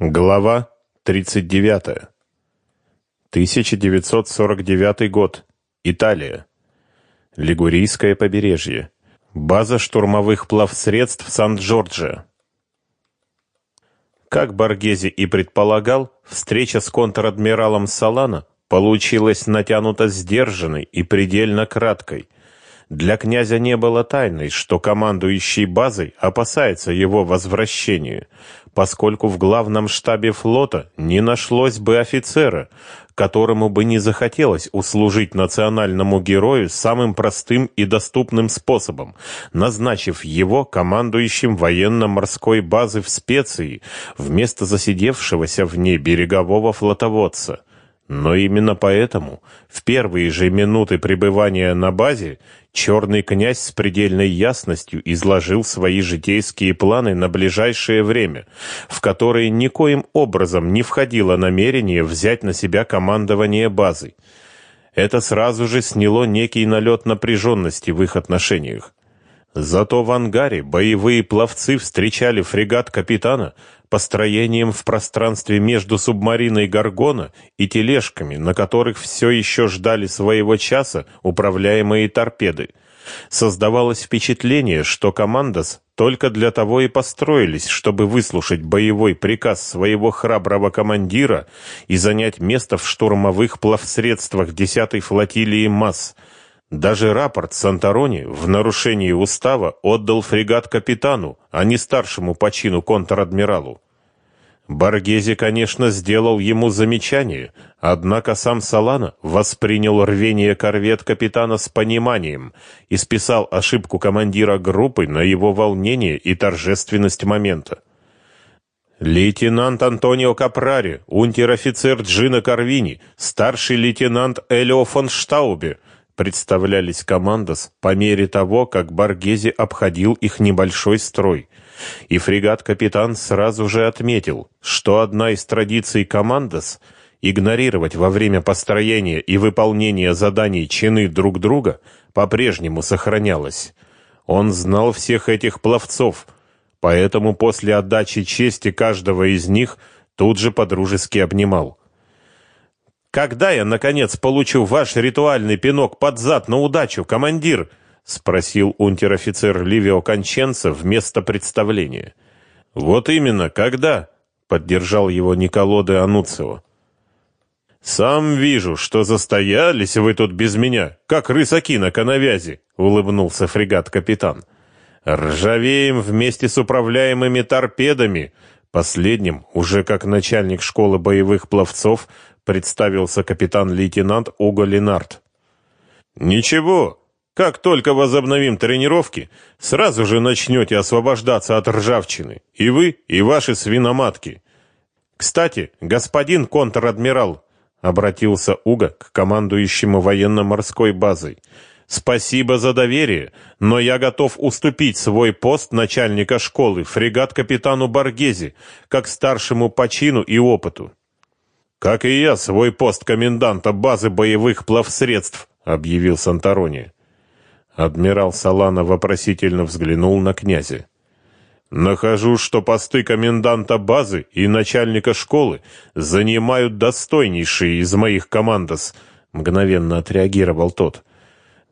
Глава 39. 1949 год. Италия. Лигурийское побережье. База штурмовых плавсредств Сан-Джорджо. Как Боргези и предполагал, встреча с контр-адмиралом Салана получилась натянуто сдержанной и предельно краткой – для князя не было тайной, что командующий базой опасается его возвращения, поскольку в главном штабе флота не нашлось бы офицера, которому бы не захотелось услужить национальному герою самым простым и доступным способом, назначив его командующим военно-морской базы в Специи вместо засидевшегося в ней берегового флотоводца. Но именно поэтому в первые же минуты пребывания на базе черный князь с предельной ясностью изложил свои житейские планы на ближайшее время, в которые никоим образом не входило намерение взять на себя командование базой. Это сразу же сняло некий налет напряженности в их отношениях. Зато в ангаре боевые пловцы встречали фрегат капитана построением в пространстве между субмариной «Гаргона» и тележками, на которых все еще ждали своего часа управляемые торпеды. Создавалось впечатление, что командос только для того и построились, чтобы выслушать боевой приказ своего храброго командира и занять место в штурмовых плавсредствах 10-й флотилии МАС – даже рапорт Санторони в нарушении устава отдал фрегат капитану, а не старшему по чину контр-адмиралу. Баргези, конечно, сделал ему замечание, однако сам Салана воспринял рвение корвет капитана с пониманием и списал ошибку командира группы на его волнение и торжественность момента. Лейтенант Антонио Капрари, унтер-офицер Джина Карвини, старший лейтенант Элио фон Штаубе, представлялись командос по мере того, как Баргези обходил их небольшой строй. И фрегат-капитан сразу же отметил, что одна из традиций командос — игнорировать во время построения и выполнения заданий чины друг друга — по-прежнему сохранялась. Он знал всех этих пловцов, поэтому после отдачи чести каждого из них тут же подружески обнимал. Когда я, наконец, получу ваш ритуальный пинок под зад на удачу, командир?» — спросил унтер-офицер Ливио Конченца вместо представления. «Вот именно, когда?» — поддержал его Николо де Ануцио. «Сам вижу, что застоялись вы тут без меня, как рысаки на коновязи», — улыбнулся фрегат-капитан. «Ржавеем вместе с управляемыми торпедами», Последним, уже как начальник школы боевых пловцов, представился капитан-лейтенант Уго Ленард. Ничего, как только возобновим тренировки, сразу же начнете освобождаться от ржавчины, и вы, и ваши свиноматки. Кстати, господин контр-адмирал, обратился Уго к командующему военно-морской базой. Спасибо за доверие, но я готов уступить свой пост начальника школы фрегат капитану Баргези, как старшему по чину и опыту. Как и я, свой пост коменданта базы боевых плавсредств, объявил Санторони. Адмирал Салана вопросительно взглянул на князя. Нахожу, что посты коменданта базы и начальника школы занимают достойнейшие из моих командос, мгновенно отреагировал тот.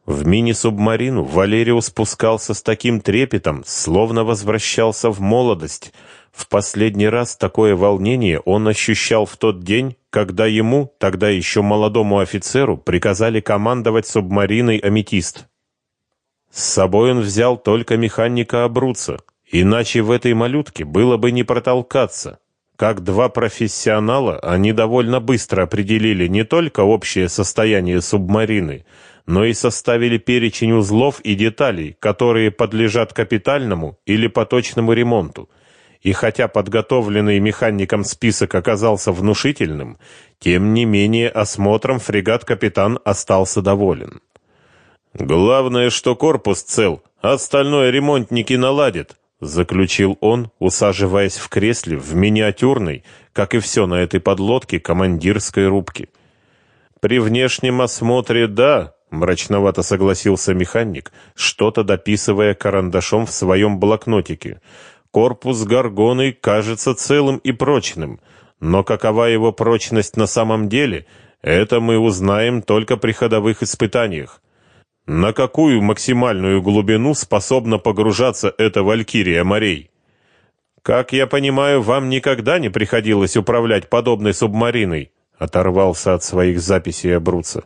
В мини-субмарину Валерио спускался с таким трепетом, словно возвращался в молодость. В последний раз такое волнение он ощущал в тот день, когда ему, тогда еще молодому офицеру, приказали командовать субмариной «Аметист». С собой он взял только механика Абруца, иначе в этой малютке было бы не протолкаться. Как два профессионала, они довольно быстро определили не только общее состояние субмарины, но и составили перечень узлов и деталей, которые подлежат капитальному или поточному ремонту. И хотя подготовленный механиком список оказался внушительным, тем не менее осмотром фрегат-капитан остался доволен. «Главное, что корпус цел, остальное ремонтники наладят», заключил он, усаживаясь в кресле в миниатюрной, как и все на этой подлодке, командирской рубке. При внешнем осмотре да, мрачновато согласился механик, что-то дописывая карандашом в своем блокнотике. Корпус Гаргоны кажется целым и прочным, но какова его прочность на самом деле, это мы узнаем только при ходовых испытаниях. На какую максимальную глубину способна погружаться эта Валькирия морей? Как я понимаю, вам никогда не приходилось управлять подобной субмариной, оторвался от своих записей Абруца.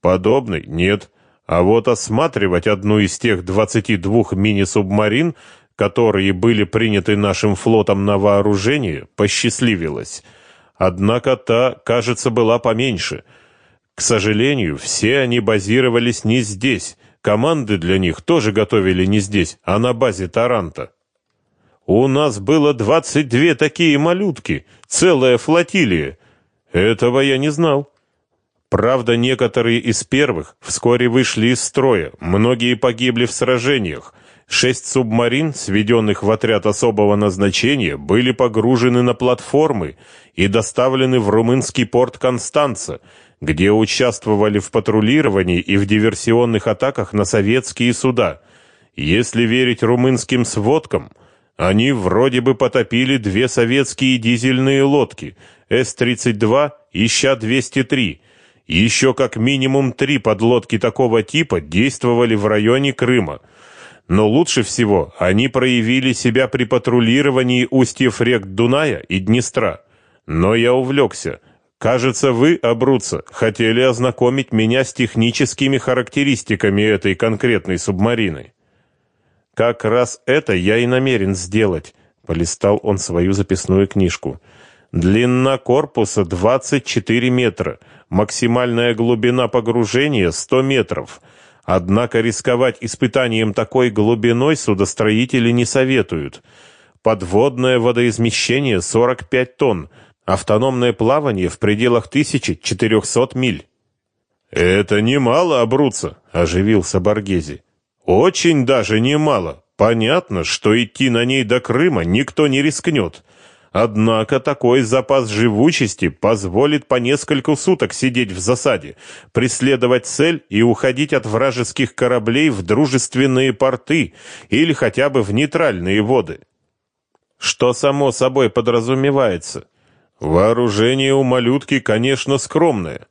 Подобной? Нет. А вот осматривать одну из тех 22 мини-субмарин, которые были приняты нашим флотом на вооружение, посчастливилось. Однако та, кажется, была поменьше. К сожалению, все они базировались не здесь. Команды для них тоже готовили не здесь, а на базе Таранта. У нас было 22 такие малютки, целая флотилия. Этого я не знал. Правда, некоторые из первых вскоре вышли из строя, многие погибли в сражениях. Шесть субмарин, сведенных в отряд особого назначения, были погружены на платформы и доставлены в румынский порт Констанца, где участвовали в патрулировании и в диверсионных атаках на советские суда. Если верить румынским сводкам, они вроде бы потопили две советские дизельные лодки С-32 и Ща-203. Еще как минимум три подлодки такого типа действовали в районе Крыма – но лучше всего они проявили себя при патрулировании устьев рек Дуная и Днестра. Но я увлекся. Кажется, вы, Абруца, хотели ознакомить меня с техническими характеристиками этой конкретной субмарины. Как раз это я и намерен сделать, полистал он свою записную книжку. Длина корпуса 24 метра, максимальная глубина погружения 100 метров — Однако рисковать испытанием такой глубиной судостроители не советуют. Подводное водоизмещение 45 тонн, автономное плавание в пределах 1400 миль. «Это немало, Абруца», — оживился Боргези. «Очень даже немало. Понятно, что идти на ней до Крыма никто не рискнет. Однако такой запас живучести позволит по несколько суток сидеть в засаде, преследовать цель и уходить от вражеских кораблей в дружественные порты или хотя бы в нейтральные воды. Что само собой подразумевается? Вооружение у малютки, конечно, скромное.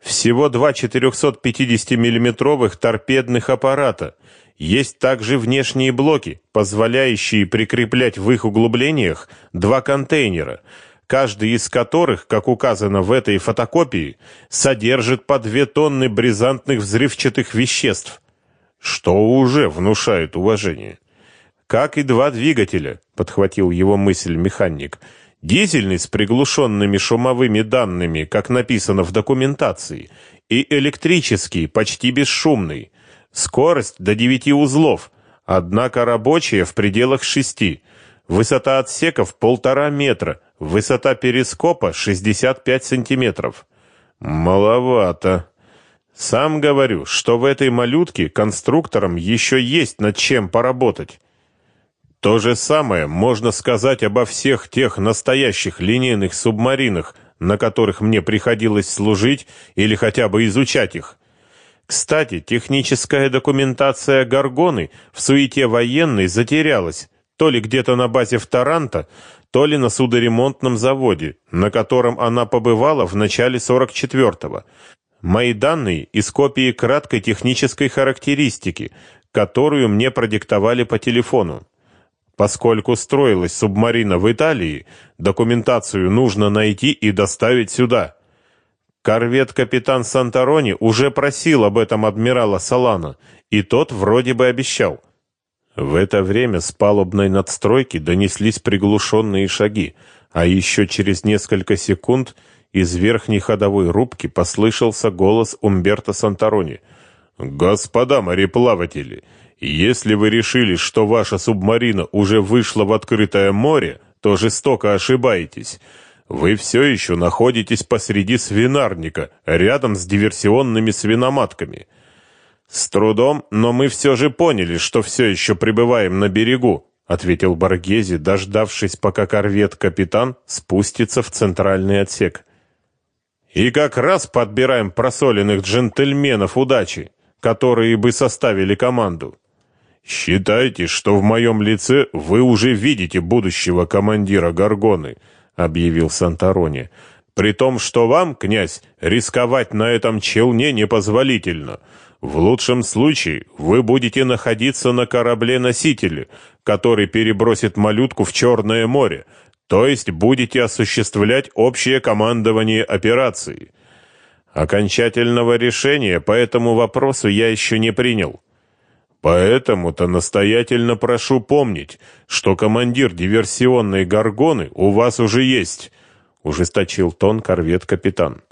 Всего два 450 миллиметровых торпедных аппарата — есть также внешние блоки, позволяющие прикреплять в их углублениях два контейнера, каждый из которых, как указано в этой фотокопии, содержит по две тонны бризантных взрывчатых веществ, что уже внушает уважение. Как и два двигателя, подхватил его мысль механик. Дизельный с приглушенными шумовыми данными, как написано в документации, и электрический, почти бесшумный. Скорость до 9 узлов, однако рабочая в пределах 6. Высота отсеков полтора метра, высота перископа 65 сантиметров. Маловато. Сам говорю, что в этой малютке конструкторам еще есть над чем поработать. То же самое можно сказать обо всех тех настоящих линейных субмаринах, на которых мне приходилось служить или хотя бы изучать их. Кстати, техническая документация Гаргоны в суете военной затерялась, то ли где-то на базе в Таранто, то ли на судоремонтном заводе, на котором она побывала в начале 44-го. Мои данные из копии краткой технической характеристики, которую мне продиктовали по телефону. Поскольку строилась субмарина в Италии, документацию нужно найти и доставить сюда. Корвет-капитан Санторони уже просил об этом адмирала Салана, и тот вроде бы обещал. В это время с палубной надстройки донеслись приглушенные шаги, а еще через несколько секунд из верхней ходовой рубки послышался голос Умберто Санторони. «Господа мореплаватели, если вы решили, что ваша субмарина уже вышла в открытое море, то жестоко ошибаетесь». Вы все еще находитесь посреди свинарника, рядом с диверсионными свиноматками. С трудом, но мы все же поняли, что все еще пребываем на берегу, ответил Баргези, дождавшись, пока корвет-капитан спустится в центральный отсек. И как раз подбираем просоленных джентльменов удачи, которые бы составили команду. Считайте, что в моем лице вы уже видите будущего командира Гаргоны, объявил Санторони. При том, что вам, князь, рисковать на этом челне непозволительно. В лучшем случае вы будете находиться на корабле-носителе, который перебросит малютку в Черное море, то есть будете осуществлять общее командование операцией. Окончательного решения по этому вопросу я еще не принял. Поэтому-то настоятельно прошу помнить, что командир диверсионной горгоны у вас уже есть, ужесточил тон корвет-капитан.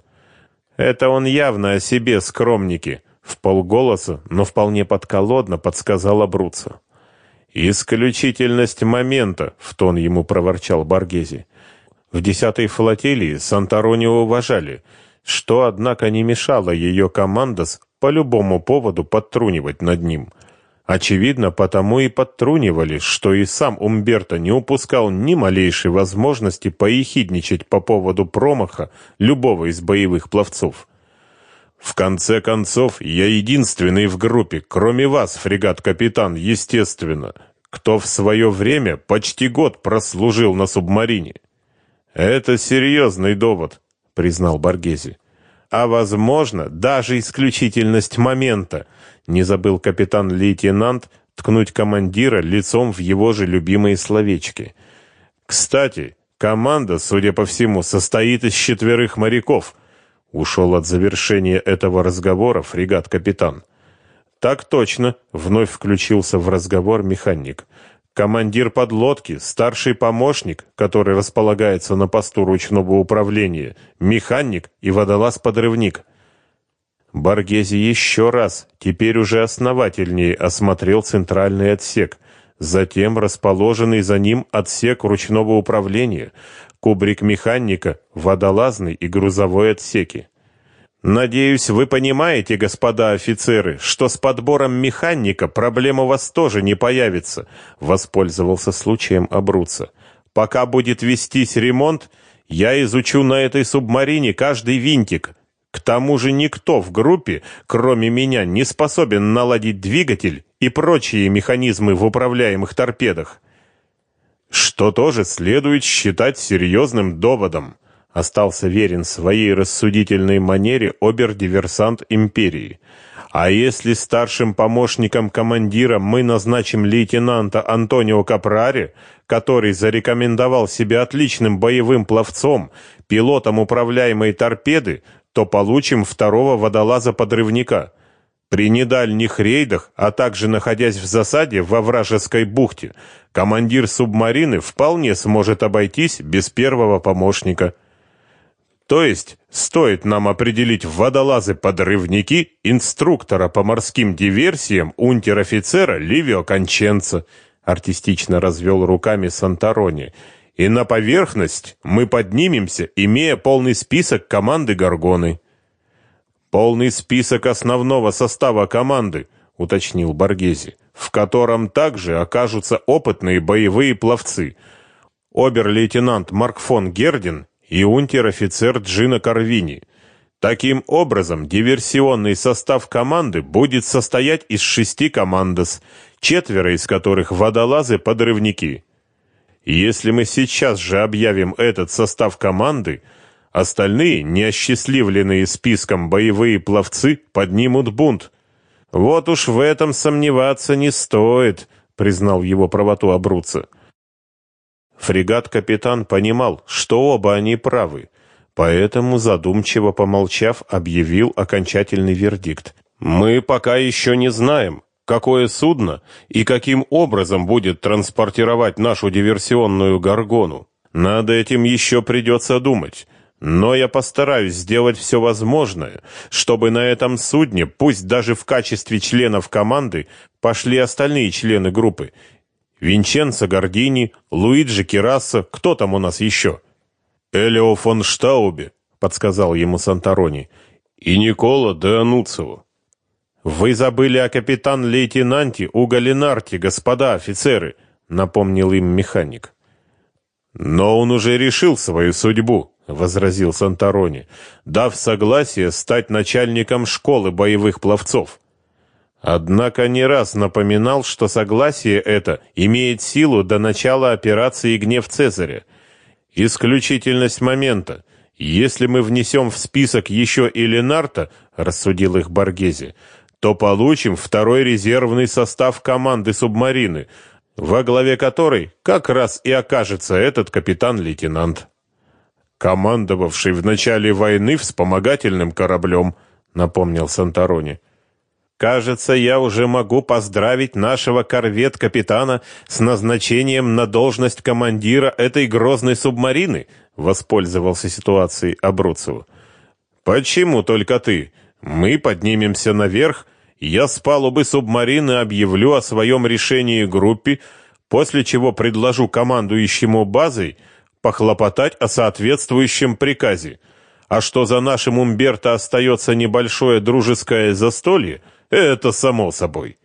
Это он явно о себе скромники, в полголоса, но вполне подколодно подсказала Бруца. Исключительность момента, в тон ему проворчал Баргези. В десятой флотилии Санторони уважали, что однако не мешало ее командос по любому поводу подтрунивать над ним. Очевидно, потому и подтрунивали, что и сам Умберто не упускал ни малейшей возможности поехидничать по поводу промаха любого из боевых пловцов. В конце концов, я единственный в группе, кроме вас, фрегат-капитан, естественно, кто в свое время почти год прослужил на субмарине. Это серьезный довод, признал Баргези. А возможно, даже исключительность момента, не забыл капитан-лейтенант ткнуть командира лицом в его же любимые словечки. Кстати, команда, судя по всему, состоит из четверых моряков. Ушел от завершения этого разговора фрегат-капитан. Так точно, вновь включился в разговор механик. Командир подлодки, старший помощник, который располагается на посту ручного управления, механик и водолаз-подрывник. Баргези еще раз, теперь уже основательнее, осмотрел центральный отсек, затем расположенный за ним отсек ручного управления, кубрик механика, водолазный и грузовой отсеки. Надеюсь, вы понимаете, господа офицеры, что с подбором механика проблема у вас тоже не появится, воспользовался случаем Абруца. Пока будет вестись ремонт, я изучу на этой субмарине каждый винтик. К тому же никто в группе, кроме меня, не способен наладить двигатель и прочие механизмы в управляемых торпедах. Что тоже следует считать серьезным доводом остался верен своей рассудительной манере обер-диверсант империи. А если старшим помощником командира мы назначим лейтенанта Антонио Капрари, который зарекомендовал себя отличным боевым пловцом, пилотом управляемой торпеды, то получим второго водолаза-подрывника. При недальних рейдах, а также находясь в засаде во вражеской бухте, командир субмарины вполне сможет обойтись без первого помощника. То есть, стоит нам определить водолазы-подрывники инструктора по морским диверсиям унтер-офицера Ливио Конченца, артистично развел руками Санторони, и на поверхность мы поднимемся, имея полный список команды Горгоны. Полный список основного состава команды, уточнил Баргези, в котором также окажутся опытные боевые пловцы. Обер-лейтенант Марк фон Гердин и унтер-офицер Джина Карвини. Таким образом, диверсионный состав команды будет состоять из шести командос, четверо из которых водолазы-подрывники. Если мы сейчас же объявим этот состав команды, остальные, неосчастливленные списком боевые пловцы, поднимут бунт. Вот уж в этом сомневаться не стоит, признал его правоту Абруца. Фрегат-капитан понимал, что оба они правы, поэтому, задумчиво помолчав, объявил окончательный вердикт. «Мы пока еще не знаем, какое судно и каким образом будет транспортировать нашу диверсионную горгону. Над этим еще придется думать». Но я постараюсь сделать все возможное, чтобы на этом судне, пусть даже в качестве членов команды, пошли остальные члены группы, Винченцо Гордини, Луиджи Кирасса, кто там у нас еще? Элио фон Штаубе, подсказал ему Санторони, и Никола де Ануцево. Вы забыли о капитан-лейтенанте Уго Ленарте, господа офицеры, напомнил им механик. Но он уже решил свою судьбу, возразил Санторони, дав согласие стать начальником школы боевых пловцов. Однако не раз напоминал, что согласие это имеет силу до начала операции «Гнев Цезаря». Исключительность момента. Если мы внесем в список еще и Ленарта, рассудил их Боргезе, то получим второй резервный состав команды субмарины, во главе которой как раз и окажется этот капитан-лейтенант, командовавший в начале войны вспомогательным кораблем, напомнил Санторони. Кажется, я уже могу поздравить нашего корвет-капитана с назначением на должность командира этой грозной субмарины, воспользовался ситуацией Абруцев. Почему только ты? Мы поднимемся наверх, я с палубы субмарины объявлю о своем решении группе, после чего предложу командующему базой похлопотать о соответствующем приказе. А что за нашим Умберто остается небольшое дружеское застолье – это само собой.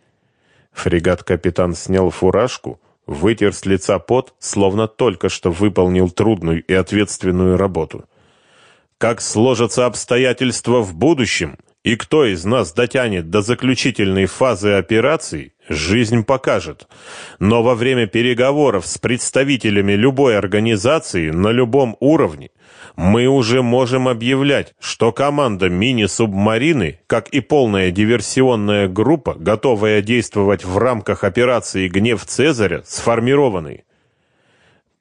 Фрегат-капитан снял фуражку, вытер с лица пот, словно только что выполнил трудную и ответственную работу. Как сложатся обстоятельства в будущем, и кто из нас дотянет до заключительной фазы операции, жизнь покажет. Но во время переговоров с представителями любой организации на любом уровне мы уже можем объявлять, что команда мини-субмарины, как и полная диверсионная группа, готовая действовать в рамках операции «Гнев Цезаря», сформированы.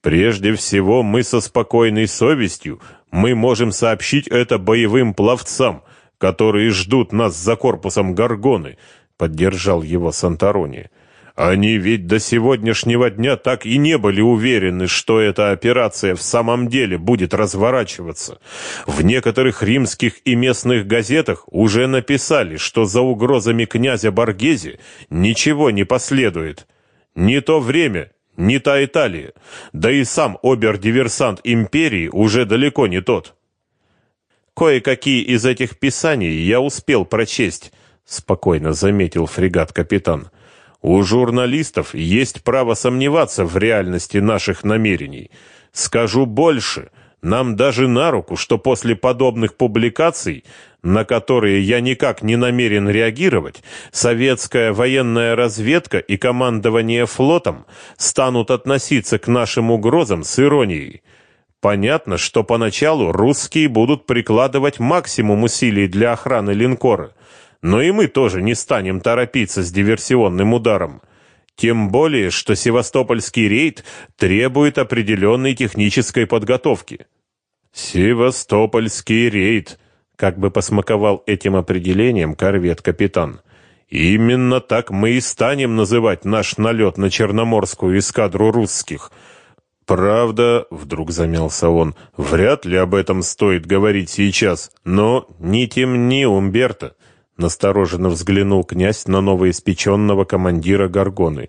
Прежде всего, мы со спокойной совестью мы можем сообщить это боевым пловцам, которые ждут нас за корпусом Гаргоны, поддержал его Санторони. Они ведь до сегодняшнего дня так и не были уверены, что эта операция в самом деле будет разворачиваться. В некоторых римских и местных газетах уже написали, что за угрозами князя Боргезе ничего не последует. Не то время, не та Италия, да и сам обер-диверсант империи уже далеко не тот. Кое-какие из этих писаний я успел прочесть, спокойно заметил фрегат-капитан. У журналистов есть право сомневаться в реальности наших намерений. Скажу больше, нам даже на руку, что после подобных публикаций, на которые я никак не намерен реагировать, советская военная разведка и командование флотом станут относиться к нашим угрозам с иронией. Понятно, что поначалу русские будут прикладывать максимум усилий для охраны линкора, но и мы тоже не станем торопиться с диверсионным ударом. Тем более, что севастопольский рейд требует определенной технической подготовки. Севастопольский рейд, как бы посмаковал этим определением корвет-капитан. Именно так мы и станем называть наш налет на Черноморскую эскадру русских. Правда, вдруг замялся он, вряд ли об этом стоит говорить сейчас, но не темни, Умберто. Настороженно взглянул князь на новоиспеченного командира Гаргоны.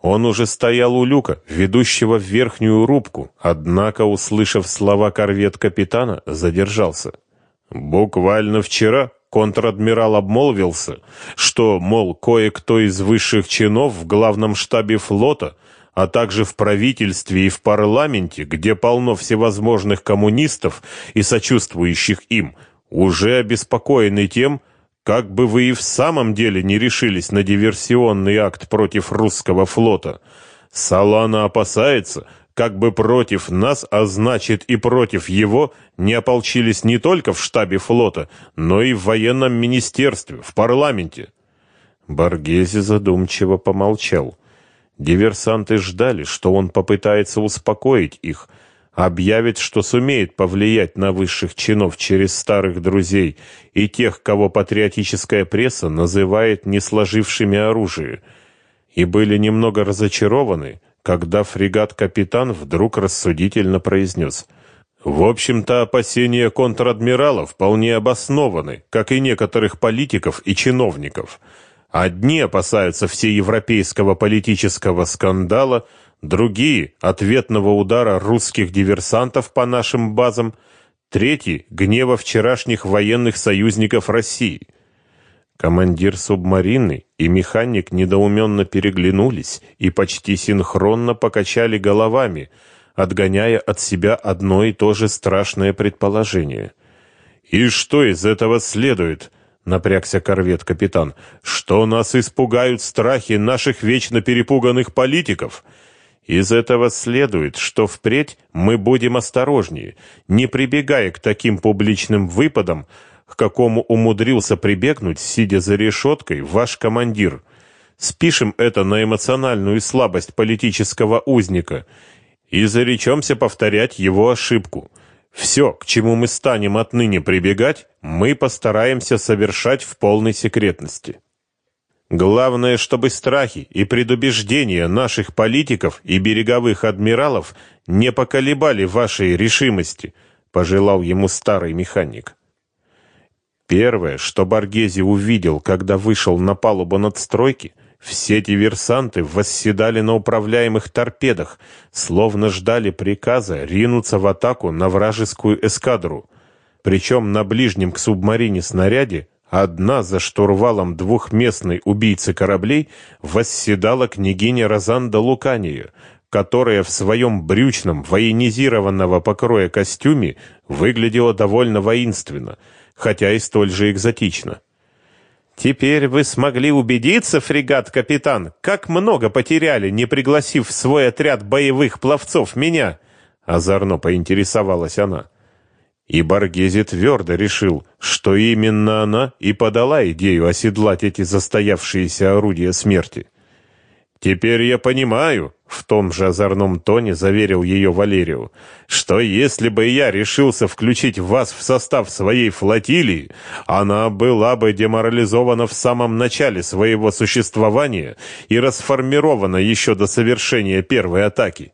Он уже стоял у люка, ведущего в верхнюю рубку, однако, услышав слова корвет-капитана, задержался. Буквально вчера контр-адмирал обмолвился, что, мол, кое-кто из высших чинов в главном штабе флота, а также в правительстве и в парламенте, где полно всевозможных коммунистов и сочувствующих им, уже обеспокоены тем, как бы вы и в самом деле не решились на диверсионный акт против русского флота. Салана опасается, как бы против нас, а значит и против его, не ополчились не только в штабе флота, но и в военном министерстве, в парламенте. Боргезе задумчиво помолчал. Диверсанты ждали, что он попытается успокоить их, объявит, что сумеет повлиять на высших чинов через старых друзей и тех, кого патриотическая пресса называет не сложившими оружие, и были немного разочарованы, когда фрегат-капитан вдруг рассудительно произнес «В общем-то, опасения контр-адмирала вполне обоснованы, как и некоторых политиков и чиновников». Одни опасаются всеевропейского политического скандала, другие — ответного удара русских диверсантов по нашим базам, третьи — гнева вчерашних военных союзников России. Командир субмарины и механик недоуменно переглянулись и почти синхронно покачали головами, отгоняя от себя одно и то же страшное предположение. «И что из этого следует?» — напрягся корвет-капитан, что нас испугают страхи наших вечно перепуганных политиков. Из этого следует, что впредь мы будем осторожнее, не прибегая к таким публичным выпадам, к какому умудрился прибегнуть, сидя за решеткой, ваш командир. Спишем это на эмоциональную слабость политического узника и заречемся повторять его ошибку. Все, к чему мы станем отныне прибегать, мы постараемся совершать в полной секретности. Главное, чтобы страхи и предубеждения наших политиков и береговых адмиралов не поколебали вашей решимости, пожелал ему старый механик. Первое, что Баргези увидел, когда вышел на палубу надстройки, все диверсанты восседали на управляемых торпедах, словно ждали приказа ринуться в атаку на вражескую эскадру. Причем на ближнем к субмарине снаряде одна за штурвалом двухместной убийцы кораблей восседала княгиня Розанда Лукания, которая в своем брючном военизированного покроя костюме выглядела довольно воинственно, хотя и столь же экзотично. Теперь вы смогли убедиться, фрегат-капитан, как много потеряли, не пригласив в свой отряд боевых пловцов меня, озорно поинтересовалась она. И Баргези твердо решил, что именно она и подала идею оседлать эти застоявшиеся орудия смерти. Теперь я понимаю, в том же озорном тоне заверил ее Валерию, что если бы я решился включить вас в состав своей флотилии, она была бы деморализована в самом начале своего существования и расформирована еще до совершения первой атаки.